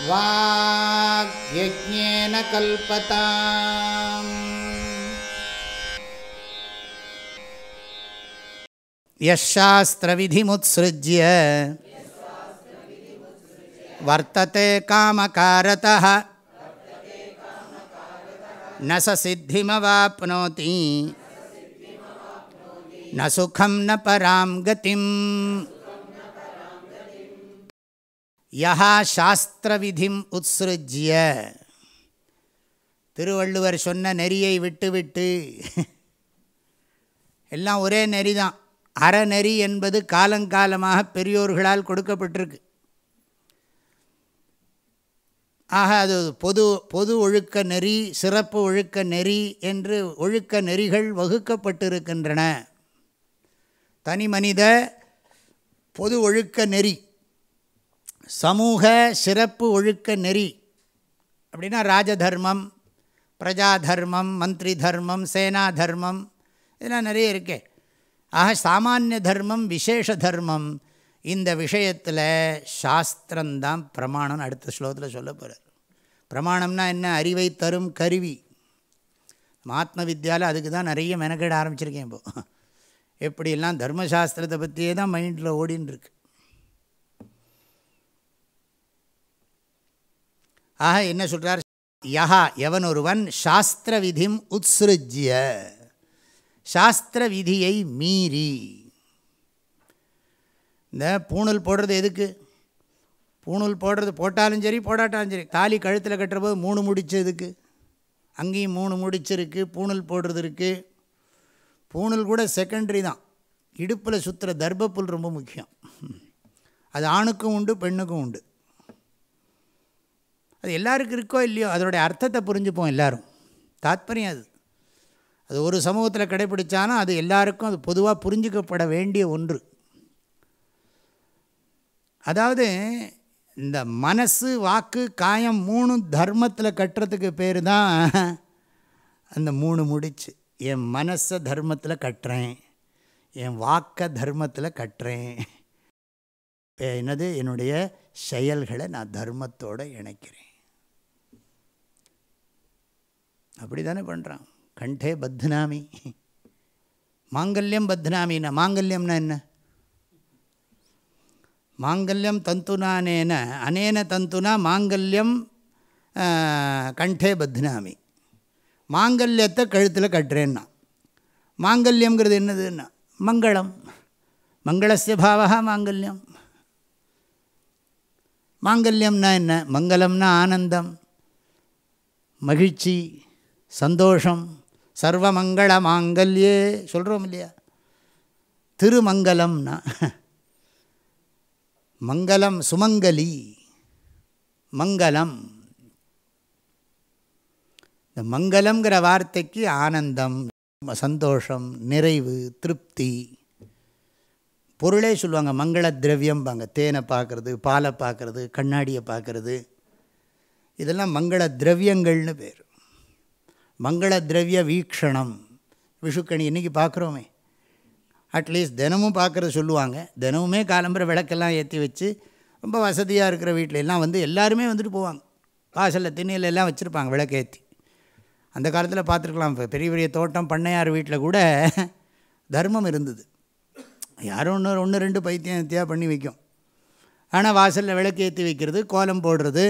वाग्यज्ञेन कल्पताम्। यशास्त्रविधिमुत्सृज्य वर्तते कामकारतः। न स सिद्धिमवाप्नोति। न सुखं न परां गतिम् யஹா சாஸ்திரவிதிம் உத்ஸ்ருஜ்ய. திருவள்ளுவர் சொன்ன நெறியை விட்டுவிட்டு எல்லாம் ஒரே நெறி தான் அறநெறி என்பது காலங்காலமாக பெரியோர்களால் கொடுக்கப்பட்டிருக்கு. ஆக அது பொது பொது ஒழுக்க நெறி சிறப்பு ஒழுக்க நெறி என்று ஒழுக்க நெறிகள் வகுக்கப்பட்டிருக்கின்றன. தனி மனித பொது ஒழுக்க நெறி. சமூக சிறப்பு ஒழுக்க நெறி அப்படின்னா ராஜதர்மம் பிரஜா தர்மம் மந்திரி தர்மம் சேனா தர்மம் இதெல்லாம் நிறைய இருக்கே. ஆக சாமானிய தர்மம் விசேஷ தர்மம் இந்த விஷயத்தில் சாஸ்திரம்தான் பிரமாணம்னு அடுத்த ஸ்லோகத்தில் சொல்ல போகிறார் பிரமாணம்னா என்ன? அறிவை தரும் கருவி. ஆத்ம வித்யாவில் அதுக்கு தான் நிறைய மெனக்கெட ஆரம்பிச்சிருக்கேன் இப்போது எப்படிலாம் தர்மசாஸ்திரத்தை பற்றியே தான் மைண்டில் ஓடின்னு இருக்கு. ஆக என்ன சொல்கிறார் யஹா எவன் ஒருவன் சாஸ்திர விதிம் உத்ஸ்ருஜ்ய. சாஸ்திர விதியை மீறி. இந்த பூணல் போடுறது எதுக்கு? பூணூல் போடுறது போட்டாலும் சரி போடாட்டாலும் சரி. தாலி கழுத்தில் கட்டுற போது மூணு முடிச்சு எதுக்கு? அங்கேயும் மூணு முடிச்சிருக்கு பூணல் போடுறது இருக்குது பூணல் கூட செகண்டரி தான். இடுப்பில் சுற்றுற தர்ப்புல் ரொம்ப முக்கியம். அது ஆணுக்கும் உண்டு பெண்ணுக்கும் உண்டு. அது எல்லாருக்கும் இருக்கோ இல்லையோ அதனுடைய அர்த்தத்தை புரிஞ்சுப்போம் எல்லோரும். தாத்பரியம் அது. அது ஒரு சமூகத்தில் கடைப்பிடிச்சாலும் அது எல்லாருக்கும் அது பொதுவாக புரிஞ்சுக்கப்பட வேண்டிய ஒன்று. அதாவது இந்த மனசு வாக்கு காயம் மூணு தர்மத்தில் கட்டுறதுக்கு பேர் தான் அந்த மூணு முடிச்சு. என் மனசை தர்மத்தில் கட்டுறேன். என் வாக்க தர்மத்தில் கட்டுறேன். என்னது? என்னுடைய செயல்களை நான் தர்மத்தோடு இணைக்கிறேன். அப்படி தானே பண்ணுறான் கண்டே பத்னாமி. மாங்கல்யம் பத்னாமின்னா மாங்கல்யம்னா என்ன? மாங்கல்யம் தந்துனானேன அனேன தந்துனா மாங்கல்யம் கண்டே பத்னாமி. மாங்கல்யத்தை கழுத்தில் கட்டுறேன்னா. மாங்கல்யங்கிறது என்னதுன்னா? மங்களம். மங்களஸ்ய பாவா மாங்கல்யம். மாங்கல்யம்னா என்ன? மங்களம்னா ஆனந்தம். மகிழ்ச்சி. சந்தோஷம் சர்வமங்கள மாங்கல்யே சொல்கிறோம் இல்லையா? திருமங்கலம்னா மங்களம் சுமங்கலி மங்களம். இந்த மங்களம்ங்கிற வார்த்தைக்கு ஆனந்தம் சந்தோஷம் நிறைவு திருப்தி. பொருளே சொல்லுவாங்க மங்கள திரவியம்பாங்க. தேனை பார்க்குறது பாலை பார்க்குறது கண்ணாடியை பார்க்குறது. இதெல்லாம் மங்கள திரவியங்கள்னு பேர். மங்கள திரவிய வீக்ஷணம். விஷுக்கணி இன்றைக்கி பார்க்குறோமே. அட்லீஸ்ட் தினமும் பார்க்குறத சொல்லுவாங்க. தினமுமே காலம்புற விளக்கெல்லாம் ஏற்றி வச்சு ரொம்ப வசதியாக இருக்கிற வீட்டில எல்லாம் வந்து எல்லாருமே வந்துட்டு போவாங்க. வாசலில் திண்ணியில் எல்லாம் வச்சுருப்பாங்க விளக்கேற்றி அந்த காலத்தில் பார்த்துருக்கலாம். இப்போ பெரிய பெரிய தோட்டம் பண்ணையார் வீட்டில் கூட தர்மம் இருந்தது. யாரும் ஒன்று ஒன்று ரெண்டு பைத்தியம் வித்தியாக பண்ணி வைக்கும். ஆனால் வாசலில் விளக்கு ஏற்றி வைக்கிறது கோலம் போடுறது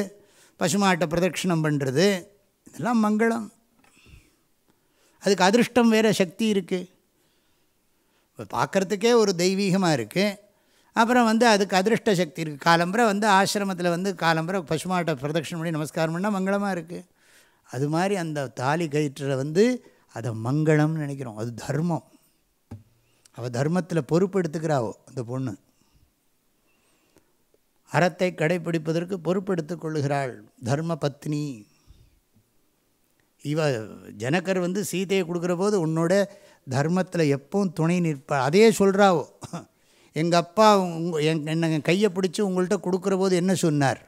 பசுமாட்டை பிரதட்சிணம் பண்ணுறது இதெல்லாம் மங்களம். அதுக்கு அதிருஷ்டம் வேறு சக்தி இருக்குது இப்போ பார்க்குறதுக்கே ஒரு தெய்வீகமாக இருக்குது அப்புறம் வந்து அதுக்கு அதிருஷ்ட சக்தி இருக்குது காலம்புரை வந்து ஆசிரமத்தில் வந்து காலம்புரை பசுமாட்டை பிரதட்சணம் பண்ணி நமஸ்காரம் பண்ணால் மங்களமாக இருக்குது அது மாதிரி அந்த தாலி கயிற்றில் வந்து அதை மங்களம்னு நினைக்கிறோம். அது தர்மம். அவள் தர்மத்தில் பொறுப்பு எடுத்துக்கிறாவோ அந்த பொண்ணு. அறத்தை கடைப்பிடிப்பதற்கு பொறுப்பெடுத்து கொள்ளுகிறாள் தர்ம பத்னி. இவ ஜனகர் வந்து சீதையை கொடுக்குற போது உன்னோட தர்மத்தில் எப்பவும் துணை நிற்பா அதே சொல்கிறாவோ எங்கள் அப்பா என்னை கையை பிடிச்சி உங்கள்கிட்ட கொடுக்குற போது என்ன சொன்னார்?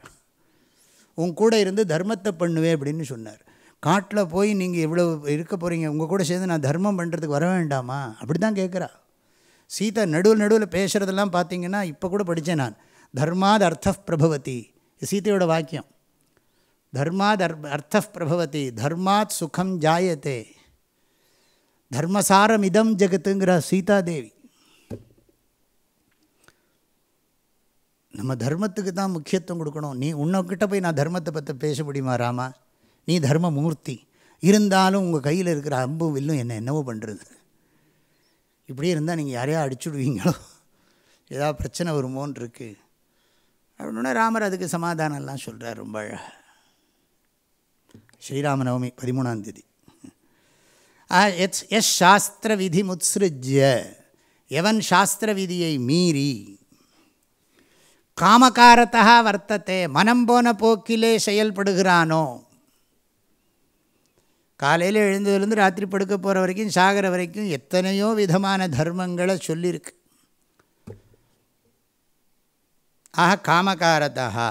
உன் கூட இருந்து தர்மத்தை பண்ணுவேன் அப்படின்னு சொன்னார். காட்டில் போய் நீங்கள் இவ்வளோ இருக்க போகிறீங்க உங்கள் கூட சேர்ந்து நான் தர்மம் பண்ணுறதுக்கு வர வேண்டாமா? அப்படி தான் கேட்குறா சீதா நடுவில் நடுவில் பேசுகிறதெல்லாம் பார்த்தீங்கன்னா இப்போ கூட படித்தேன் நான். தர்மாத் அர்த்த பிரபவதி சீதையோட வாக்கியம். தர்மாத் அர்த்த பிரபவதி தர்மாத் சுகம் ஜாயத்தே தர்மசாரம் இதம் ஜெகத்துங்கிற சீதாதேவி. நம்ம தர்மத்துக்கு தான் முக்கியத்துவம் கொடுக்கணும். நீ உன்னக்கிட்ட போய் நான் தர்மத்தை பற்றி பேச முடியுமா ராமா? நீ தர்ம மூர்த்தி இருந்தாலும் உங்கள் கையில் இருக்கிற அம்பும் வில்லும் என்ன என்னவோ பண்ணுறது இப்படியே இருந்தால் நீங்கள் யாரையா அடிச்சுடுவீங்களோ? ஏதாவது பிரச்சனை வருமோன்னு இருக்குது அப்படின்னா ராமர் அதுக்கு சமாதானம்லாம் சொல்கிறார் ரொம்ப அழகாக ஸ்ரீராம நவமி பதிமூணாம் தேதி. எஸ் எஸ் சாஸ்திர விதி முத்ஸ்ருஜ்ய எவன் சாஸ்திர விதியை மீறி காமகாரத்தா வர்த்தத்தை மனம் போன போக்கிலே செயல்படுகிறானோ? காலையில் எழுந்ததுலேருந்து ராத்திரி படுக்க போகிற வரைக்கும் சாகிற வரைக்கும் எத்தனையோ விதமான தர்மங்களை சொல்லியிருக்கு ஆக காமகாரதா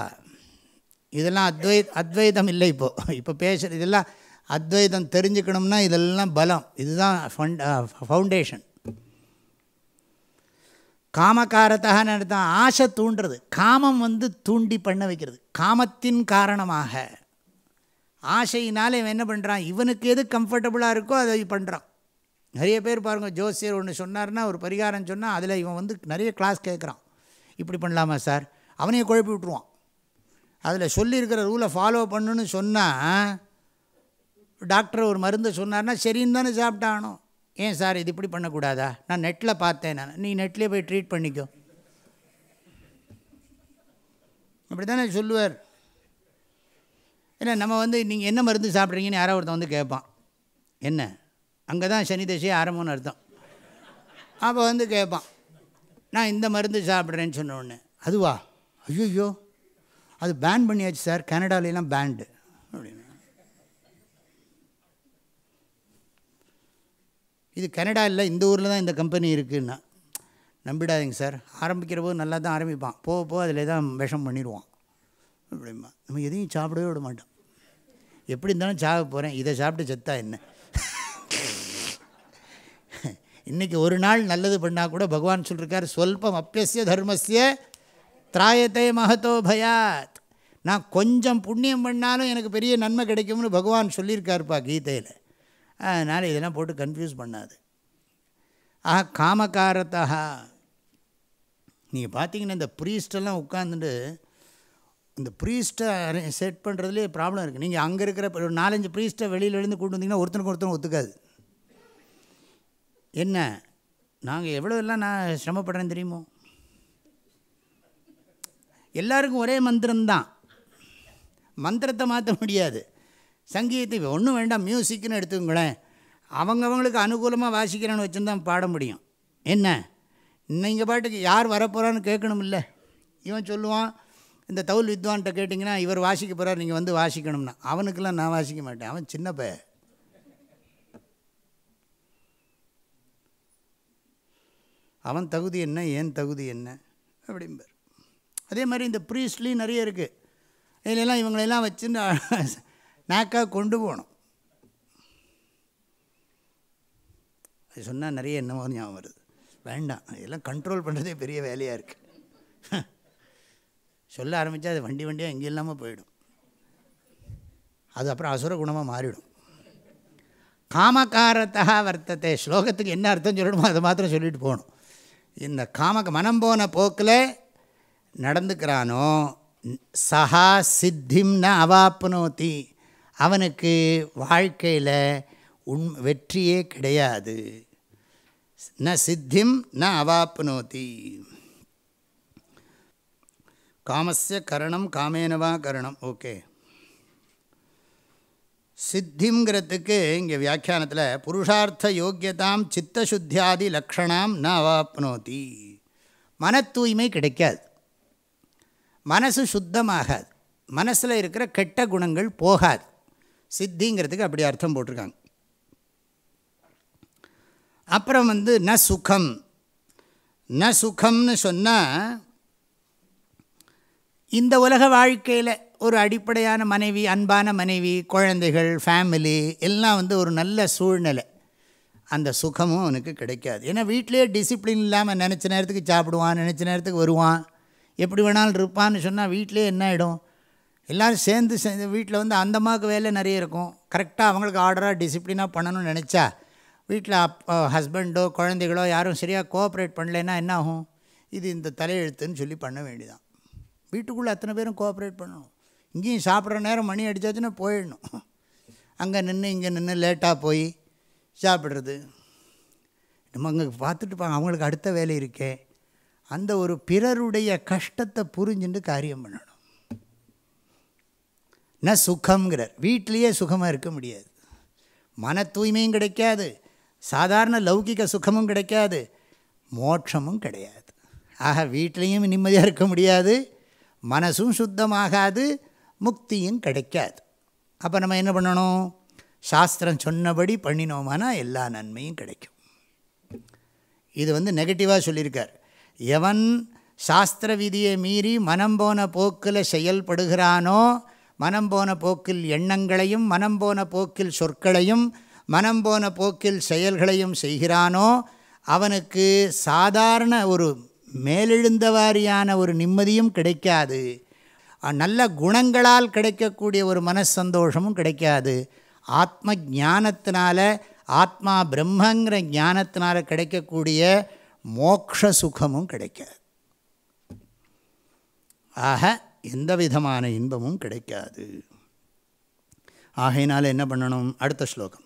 இதெல்லாம் அத்வை அத்வைதம் இல்லை இப்போது இப்போ பேசுகிற இதெல்லாம் அத்வைதம் தெரிஞ்சுக்கணும்னா இதெல்லாம் பலம். இதுதான் ஃபண்ட் ஃபவுண்டேஷன் uh, காமகாரத்தகன்னு நினைத்தான் ஆசை தூண்டுறது. காமம் வந்து தூண்டி பண்ண வைக்கிறது. காமத்தின் காரணமாக. ஆசையினால் இவன் என்ன பண்ணுறான் இவனுக்கு எது கம்ஃபர்டபுளாக இருக்கோ அதை பண்ணுறான் நிறைய பேர் பாருங்கள் ஜோசியர் ஒன்று சொன்னார்னா ஒரு பரிகாரம் சொன்னால் அதில் இவன் வந்து நிறைய கிளாஸ் கேட்குறான் இப்படி பண்ணலாமா சார் அவனையும் குழப்பி விட்ருவான் அதில் சொல்லியிருக்கிற ரூலை ஃபாலோ பண்ணுன்னு சொன்னால் டாக்டர் ஒரு மருந்து சொன்னார்னா சரின்னு தானே சாப்பிட்டானோ? ஏன் சார் இது இப்படி பண்ணக்கூடாதா? நான் நெட்டில் பார்த்தேன் நான். நீ நெட்லேயே போய் ட்ரீட் பண்ணிக்கோ. அப்படி தானே சொல்லுவார். ஏன்னா நம்ம வந்து நீங்கள் என்ன மருந்து சாப்பிட்றீங்கன்னு யாரோ ஒருத்தன் வந்து கேட்பான். என்ன? அங்கே தான் சனி தசையே ஆரம்பம்னு அர்த்தம். அப்போ வந்து கேட்பான். நான் இந்த மருந்து சாப்பிட்றேன்னு சொன்ன உடனே. அதுவா? ஐயோ அது பேன் பண்ணியாச்சு சார் கனடாலெலாம் பேண்டு அப்படின்னு. இது கனடா இல்லை இந்த ஊரில் தான் இந்த கம்பெனி இருக்குன்னா. நம்பிடாதீங்க சார் ஆரம்பிக்கிற போது நல்லா தான் ஆரம்பிப்பான். போக போக அதில் தான் விஷம் பண்ணிடுவான். அப்படிமா நம்ம எதையும் சாப்பிடவே விட மாட்டோம். எப்படி இருந்தாலும் சாக போகிறேன் இதை சாப்பிட்டு செத்தா என்ன? இன்றைக்கி ஒரு நாள் நல்லது பண்ணால் கூட பகவான் சொல்லியிருக்கார் சொல்பம் அப்பியசிய தர்மஸ்ய திராயத்தை மகத்தோ பயாத். நான் கொஞ்சம் புண்ணியம் பண்ணாலும் எனக்கு பெரிய நன்மை கிடைக்கும்னு பகவான் சொல்லியிருக்காருப்பா கீதையில். அதனால் இதெல்லாம் போட்டு கன்ஃபியூஸ் பண்ணாது. ஆஹா காமக்காரத்தா நீங்கள் பார்த்தீங்கன்னா இந்த ப்ரீஸ்டெல்லாம் உட்காந்துட்டு இந்த ப்ரீஸ்ட்டை செட் பண்ணுறதுலேயே ப்ராப்ளம் இருக்குது நீங்கள் அங்கே இருக்கிற ஒரு நாலஞ்சு ப்ரீஸ்ட்டை வெளியில் எழுந்து கூட்டு வந்தீங்கன்னா ஒருத்தனுக்கு ஒருத்தரும் ஒத்துக்காது. என்ன? நாங்கள் எவ்வளோ எல்லாம் நான் சிரமப்படுறேன் தெரியுமோ? எல்லாருக்கும் ஒரே மந்திரம்தான். மந்திரத்தை மாற்ற முடியாது. சங்கீதத்தை ஒன்றும் வேண்டாம் மியூசிக்னு எடுத்துக்கோங்களேன். அவங்கவங்களுக்கு அனுகூலமாக வாசிக்கிறேன்னு வச்சுருந்தான் பாட முடியும். என்ன? நீங்கள் பாட்டுக்கு யார் வரப்போகிறான்னு கேட்கணும் இல்லை இவன் சொல்லுவான் இந்த தவுல் வித்வான்கிட்ட கேட்டிங்கன்னா இவர் வாசிக்க போகிறார் நீங்கள் வந்து வாசிக்கணும்னா. அவனுக்கெல்லாம் நான் வாசிக்க மாட்டேன். அவன் சின்ன பைய அவன் தகுதி என்ன ஏன் தகுதி என்ன? அப்படிம்பார். அதே மாதிரி இந்த ப்ரீஸ்ட்லேயும் நிறைய இருக்குது இதிலெல்லாம் இவங்களெல்லாம் வச்சுன்னு நாக்காக கொண்டு போகணும். அது சொன்னால் நிறைய என்னமோ ஞாபகம் வருது. வேண்டாம் இதெல்லாம் கண்ட்ரோல் பண்ணுறதே பெரிய வேலையாக இருக்குது சொல்ல ஆரம்பித்தா அது வண்டி வண்டியாக எங்கே இல்லாமல் போயிடும். அது அப்புறம் அசுர குணமாக மாறிடும். காமக்காரத்தா வர்த்தத்தை ஸ்லோகத்துக்கு என்ன அர்த்தம் சொல்லணுமோ அதை மாத்திரம் சொல்லிட்டு போகணும். இந்த காம மனம் போன போக்கில் நடந்துக்கிறானோ? சஹா சித்திம் ந அவாப்னோத்தி அவனுக்கு வாழ்க்கையில் உண் வெற்றியே கிடையாது. ந சித்திம் ந அவாப்னோத்தி காமஸ்ய கரணம் காமேனவா கரணம். ஓகே. சித்திங்கிறதுக்கு இங்கே வியாக்கியானத்தில் புருஷார்த்த யோக்கியதாம் சித்தசுத்தியாதி லக்ஷணாம் ந அவாப்னோதி. மன தூய்மை கிடைக்காது. மனசு சுத்தமாகாது. மனசில் இருக்கிற கெட்ட குணங்கள் போகாது. சித்திங்கிறதுக்கு அப்படி அர்த்தம் போட்டிருக்காங்க. அப்புறம் வந்து ந சுகம். ந சுகம்னு சொன்னால் இந்த உலக வாழ்க்கையில் ஒரு அடிப்படையான மனைவி அன்பான மனைவி குழந்தைகள் ஃபேமிலி எல்லாம் வந்து ஒரு நல்ல சூழ்நிலை. அந்த சுகமும் அவனுக்கு கிடைக்காது. ஏன்னா வீட்டிலே டிசிப்ளின் இல்லாமல் நினச்ச நேரத்துக்கு சாப்பிடுவான் நினச்ச நேரத்துக்கு வருவான். எப்படி வேணாலும் இருப்பான்னு சொன்னால் வீட்டிலே என்ன ஆகிடும் எல்லோரும் சேர்ந்து சேர்ந்து வீட்டில் வந்து அந்த அம்மாவுக்கு வேலை நிறைய இருக்கும். கரெக்டாக அவங்களுக்கு ஆர்டராக டிசிப்ளினாக பண்ணணும்னு நினச்சா வீட்டில் அப் ஹஸ்பண்டோ குழந்தைகளோ யாரும் சரியாக கோஆப்ரேட் பண்ணலைன்னா என்ன ஆகும்? இது இந்த தலையெழுத்துன்னு சொல்லி பண்ண வேண்டியதான் வீட்டுக்குள்ளே அத்தனை பேரும் கோஆப்ரேட் பண்ணணும். இங்கேயும் சாப்பிட்ற நேரம் மணி அடித்தாச்சுன்னா போயிடணும். அங்கே நின்று இங்கே நின்று லேட்டாக போய் சாப்பிட்றது. நம்ம அங்கே பார்த்துட்டு அவங்களுக்கு அடுத்த வேலை இருக்கே. அந்த ஒரு பிறருடைய கஷ்டத்தை புரிஞ்சுட்டு காரியம் பண்ணணும். ந சுகங்கிறார் வீட்டிலையே சுகமாக இருக்க முடியாது. மன தூய்மையும் கிடைக்காது. சாதாரண லௌகிக சுகமும் கிடைக்காது. மோட்சமும் கிடையாது. ஆக வீட்லேயும் நிம்மதியாக இருக்க முடியாது. மனசும் சுத்தமாகாது. முக்தியும் கிடைக்காது. அப்போ நம்ம என்ன பண்ணணும்? சாஸ்திரம் சொன்னபடி பண்ணினோமானா எல்லா நன்மையும் கிடைக்கும். இது வந்து நெகட்டிவாக சொல்லியிருக்கார். எவன் சாஸ்திர விதியை மீறி மனம் போன போக்கில் செயல்படுகிறானோ மனம் போன போக்கில் எண்ணங்களையும் மனம் போன போக்கில் சொற்களையும் மனம் போன போக்கில் செயல்களையும் செய்கிறானோ அவனுக்கு சாதாரண ஒரு மேலெழுந்த வாரியான ஒரு நிம்மதியும் கிடைக்காது. நல்ல குணங்களால் கிடைக்கக்கூடிய ஒரு மனசந்தோஷமும் கிடைக்காது. ஆத்ம ஞானத்தினால ஆத்மா பிரம்மங்கிற ஞானத்தினால் கிடைக்கக்கூடிய மோக்ஷ சுகமும் கிடைக்காது. ஆக எந்த விதமான இன்பமும் கிடைக்காது. ஆகையினால் என்ன பண்ணணும்? அடுத்த ஸ்லோகம்.